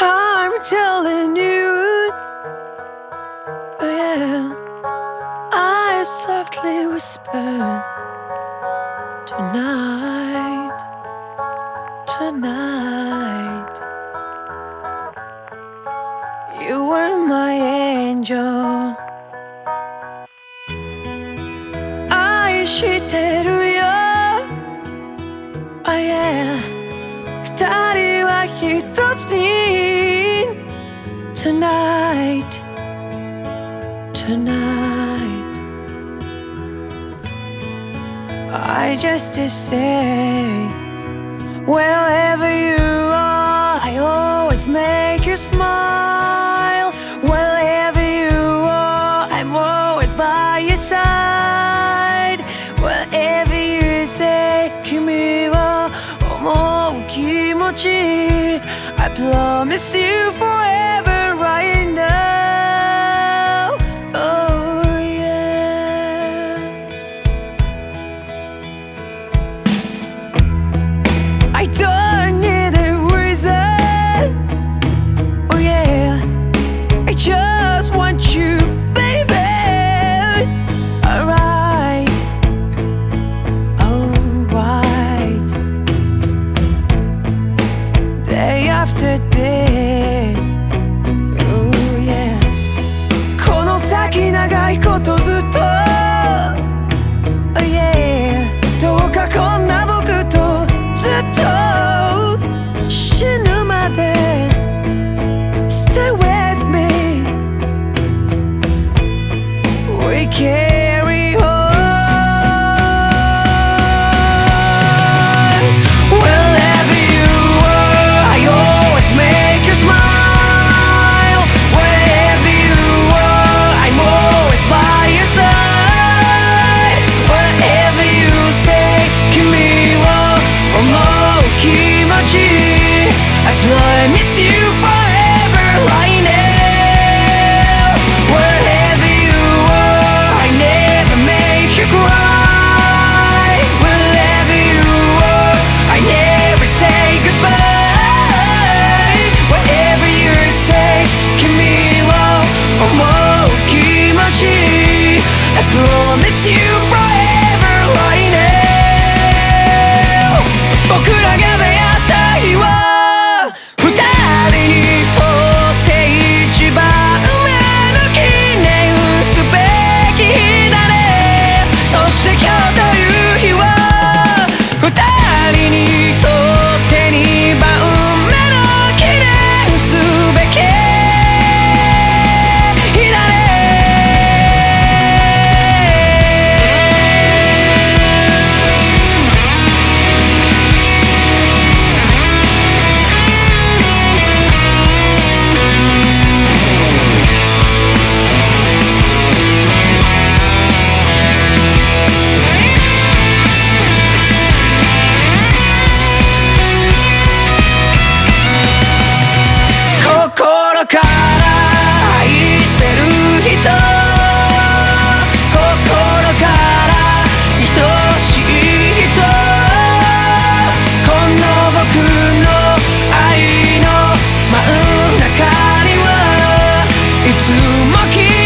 I'm telling you, yeah. I softly whisper tonight. Oh, Tonight. Tonight. I just to say Wherever you are I always make you smile. Wherever you are I'm always by your side. energy. I promise yesterday Ooh, yeah. この先長いことずっと、oh, yeah. どうかこんな僕とずっと死ぬまで Stay with me We can いつも君